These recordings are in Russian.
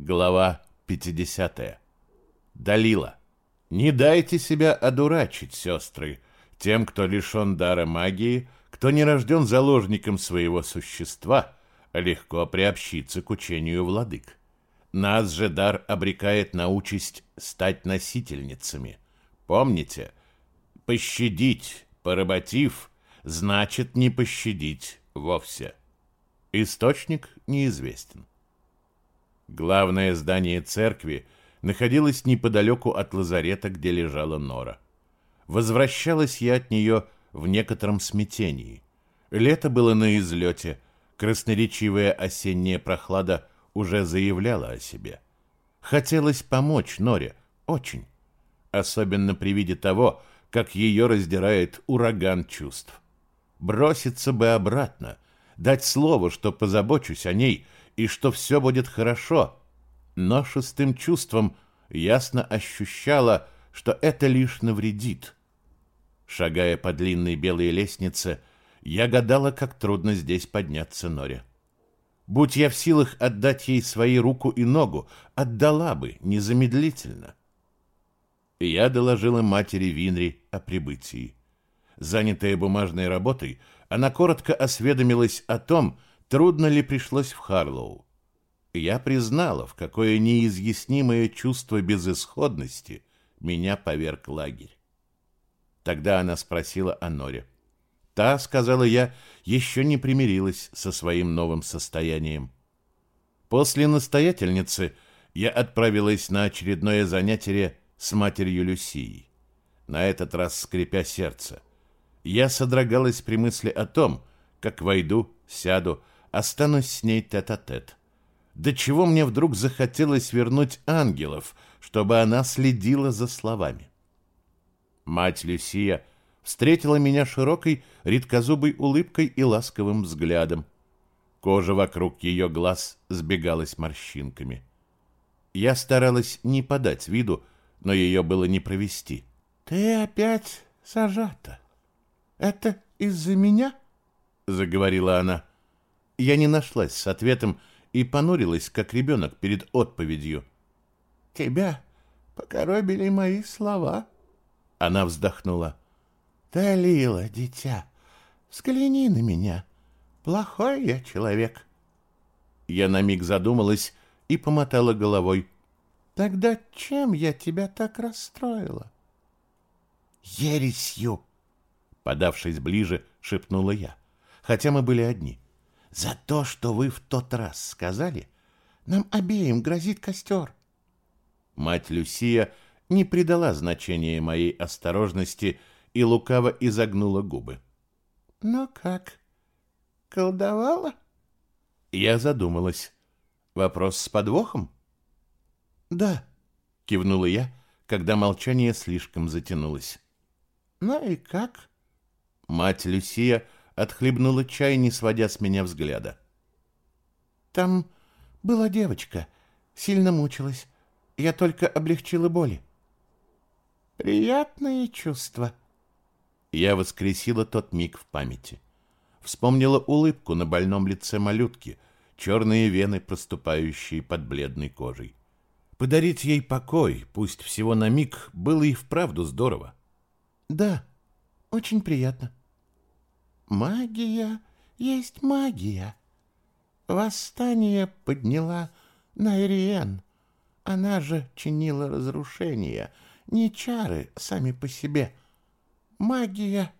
Глава 50. Далила. Не дайте себя одурачить, сестры, тем, кто лишен дара магии, кто не рожден заложником своего существа, легко приобщиться к учению владык. Нас же дар обрекает на участь стать носительницами. Помните, пощадить, поработив, значит не пощадить вовсе. Источник неизвестен. Главное здание церкви находилось неподалеку от лазарета, где лежала Нора. Возвращалась я от нее в некотором смятении. Лето было на излете, красноречивая осенняя прохлада уже заявляла о себе. Хотелось помочь Норе, очень. Особенно при виде того, как ее раздирает ураган чувств. Броситься бы обратно, дать слово, что позабочусь о ней и что все будет хорошо, но шестым чувством ясно ощущала, что это лишь навредит. Шагая по длинной белой лестнице, я гадала, как трудно здесь подняться Норе. Будь я в силах отдать ей свои руку и ногу, отдала бы незамедлительно. Я доложила матери Винри о прибытии. Занятая бумажной работой, она коротко осведомилась о том, трудно ли пришлось в Харлоу. Я признала, в какое неизъяснимое чувство безысходности меня поверг лагерь. Тогда она спросила о Норе. Та, сказала я, еще не примирилась со своим новым состоянием. После настоятельницы я отправилась на очередное занятие с матерью Люсией. На этот раз скрипя сердце. Я содрогалась при мысли о том, как войду, сяду, останусь с ней тет-а-тет. -тет. До чего мне вдруг захотелось вернуть ангелов, чтобы она следила за словами. Мать Люсия встретила меня широкой, редкозубой улыбкой и ласковым взглядом. Кожа вокруг ее глаз сбегалась морщинками. Я старалась не подать виду, но ее было не провести. «Ты опять сажата. Это из-за меня?» — заговорила она. Я не нашлась с ответом и понурилась, как ребенок перед отповедью. «Тебя покоробили мои слова». Она вздохнула. «Далила, дитя, взгляни на меня. Плохой я человек». Я на миг задумалась и помотала головой. «Тогда чем я тебя так расстроила?» «Ересью!» Подавшись ближе, шепнула я, хотя мы были одни. За то, что вы в тот раз сказали, нам обеим грозит костер. Мать Люсия не придала значения моей осторожности и лукаво изогнула губы. «Ну как, колдовала?» Я задумалась. Вопрос с подвохом? «Да», — кивнула я, когда молчание слишком затянулось. «Ну и как?» Мать Люсия отхлебнула чай, не сводя с меня взгляда. «Там была девочка, сильно мучилась. Я только облегчила боли». «Приятные чувства». Я воскресила тот миг в памяти. Вспомнила улыбку на больном лице малютки, черные вены, проступающие под бледной кожей. Подарить ей покой, пусть всего на миг, было и вправду здорово. «Да, очень приятно», Магия есть магия. Восстание подняла Найриен. Она же чинила разрушения, не чары сами по себе. Магия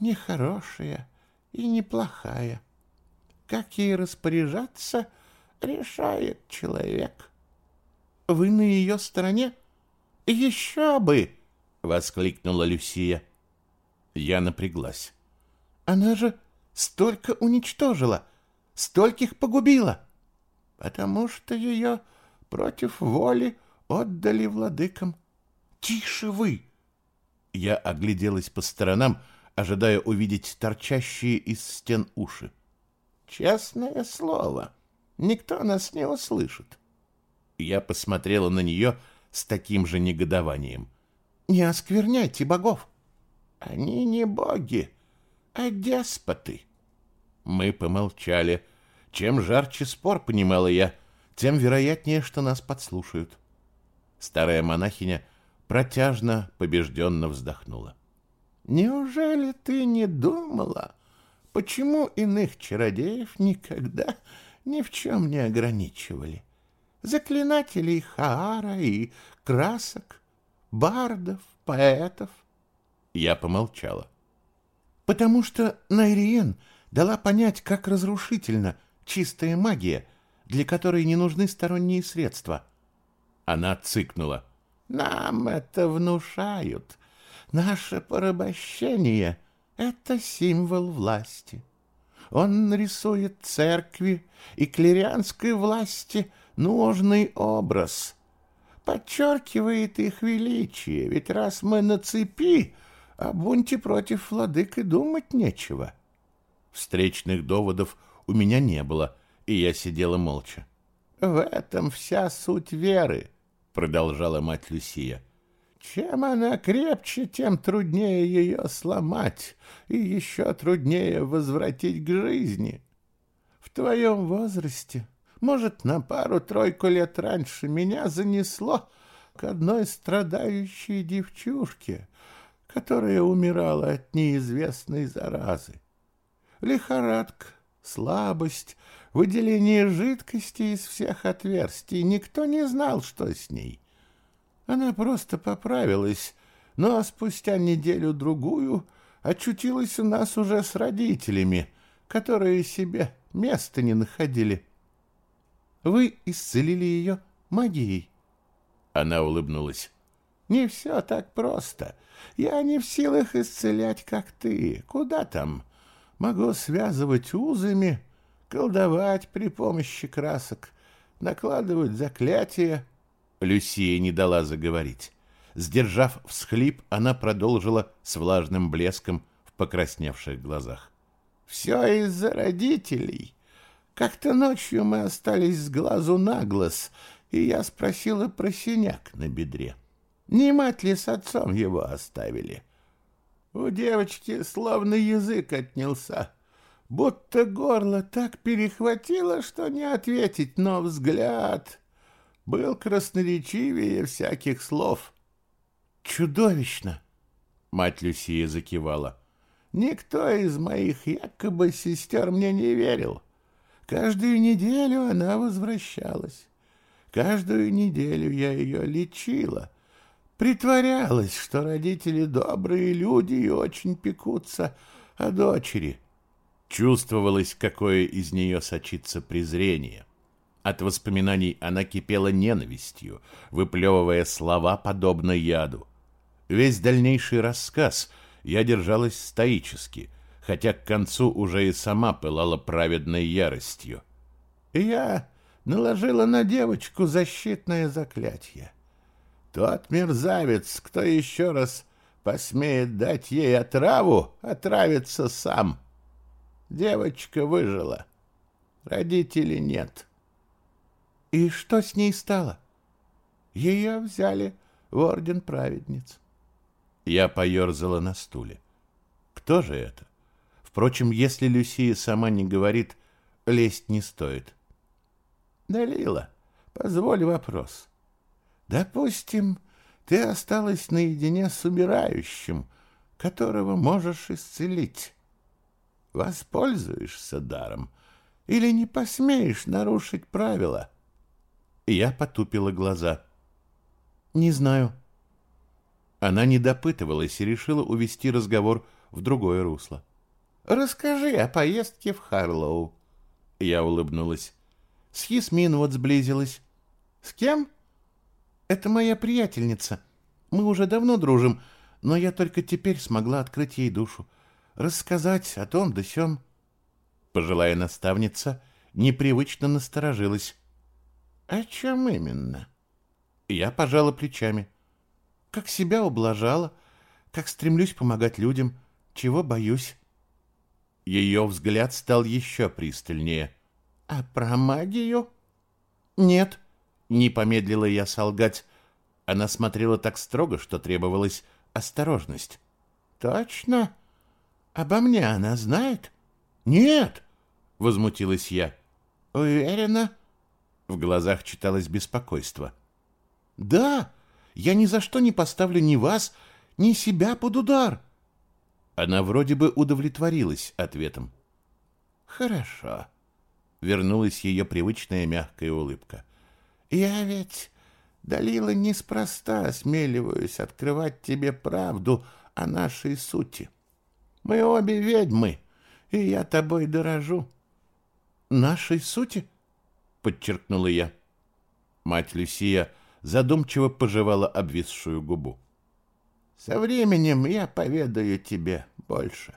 нехорошая и неплохая. Как ей распоряжаться, решает человек. Вы на ее стороне? Еще бы! — воскликнула Люсия. Я напряглась. Она же столько уничтожила, стольких погубила, потому что ее против воли отдали владыкам. Тише вы! Я огляделась по сторонам, ожидая увидеть торчащие из стен уши. Честное слово, никто нас не услышит. Я посмотрела на нее с таким же негодованием. Не оскверняйте богов. Они не боги, а деспоты. Мы помолчали. Чем жарче спор, понимала я, тем вероятнее, что нас подслушают. Старая монахиня протяжно, побежденно вздохнула. Неужели ты не думала, почему иных чародеев никогда ни в чем не ограничивали? Заклинателей Хаара и красок, бардов, поэтов. Я помолчала. Потому что Найриен дала понять, как разрушительна чистая магия, для которой не нужны сторонние средства. Она цыкнула. Нам это внушают. Наше порабощение — это символ власти. Он рисует церкви и клерианской власти нужный образ, подчеркивает их величие, ведь раз мы на цепи, о бунте против владык и думать нечего. Встречных доводов у меня не было, и я сидела молча. «В этом вся суть веры», — продолжала мать Люсия. Чем она крепче, тем труднее ее сломать и еще труднее возвратить к жизни. В твоем возрасте, может, на пару-тройку лет раньше, меня занесло к одной страдающей девчушке, которая умирала от неизвестной заразы. Лихорадка, слабость, выделение жидкости из всех отверстий. Никто не знал, что с ней. Она просто поправилась, но спустя неделю-другую очутилась у нас уже с родителями, которые себе места не находили. Вы исцелили ее магией. Она улыбнулась. Не все так просто. Я не в силах исцелять, как ты. Куда там? Могу связывать узами, колдовать при помощи красок, накладывать заклятия, Люсия не дала заговорить. Сдержав всхлип, она продолжила с влажным блеском в покрасневших глазах. «Все из-за родителей. Как-то ночью мы остались с глазу на глаз, и я спросила про синяк на бедре. Не мать ли с отцом его оставили? У девочки словно язык отнялся, будто горло так перехватило, что не ответить, но взгляд был красноречивее всяких слов. «Чудовищно!» — мать Люсия закивала. «Никто из моих якобы сестер мне не верил. Каждую неделю она возвращалась. Каждую неделю я ее лечила. Притворялась, что родители добрые люди и очень пекутся о дочери». Чувствовалось, какое из нее сочится презрение. От воспоминаний она кипела ненавистью, выплевывая слова, подобно яду. Весь дальнейший рассказ я держалась стоически, хотя к концу уже и сама пылала праведной яростью. я наложила на девочку защитное заклятие. Тот мерзавец, кто еще раз посмеет дать ей отраву, отравится сам. Девочка выжила. Родителей нет. И что с ней стало? Ее взяли в орден праведниц. Я поерзала на стуле. Кто же это? Впрочем, если Люсия сама не говорит, лезть не стоит. Далила, позволь вопрос. Допустим, ты осталась наедине с умирающим, которого можешь исцелить. Воспользуешься даром или не посмеешь нарушить правила — я потупила глаза. «Не знаю». Она не допытывалась и решила увести разговор в другое русло. «Расскажи о поездке в Харлоу». Я улыбнулась. «С Ясмин вот сблизилась». «С кем?» «Это моя приятельница. Мы уже давно дружим, но я только теперь смогла открыть ей душу. Рассказать о том да сём». Пожилая наставница непривычно насторожилась. «О чем именно?» Я пожала плечами. «Как себя ублажала, как стремлюсь помогать людям, чего боюсь». Ее взгляд стал еще пристальнее. «А про магию?» «Нет», — не помедлила я солгать. Она смотрела так строго, что требовалась осторожность. «Точно? Обо мне она знает?» «Нет», — возмутилась я. «Уверена?» В глазах читалось беспокойство. «Да, я ни за что не поставлю ни вас, ни себя под удар». Она вроде бы удовлетворилась ответом. «Хорошо», — вернулась ее привычная мягкая улыбка. «Я ведь, Далила, неспроста осмеливаюсь открывать тебе правду о нашей сути. Мы обе ведьмы, и я тобой дорожу». «Нашей сути?» — подчеркнула я. Мать Люсия задумчиво пожевала обвисшую губу. «Со временем я поведаю тебе больше».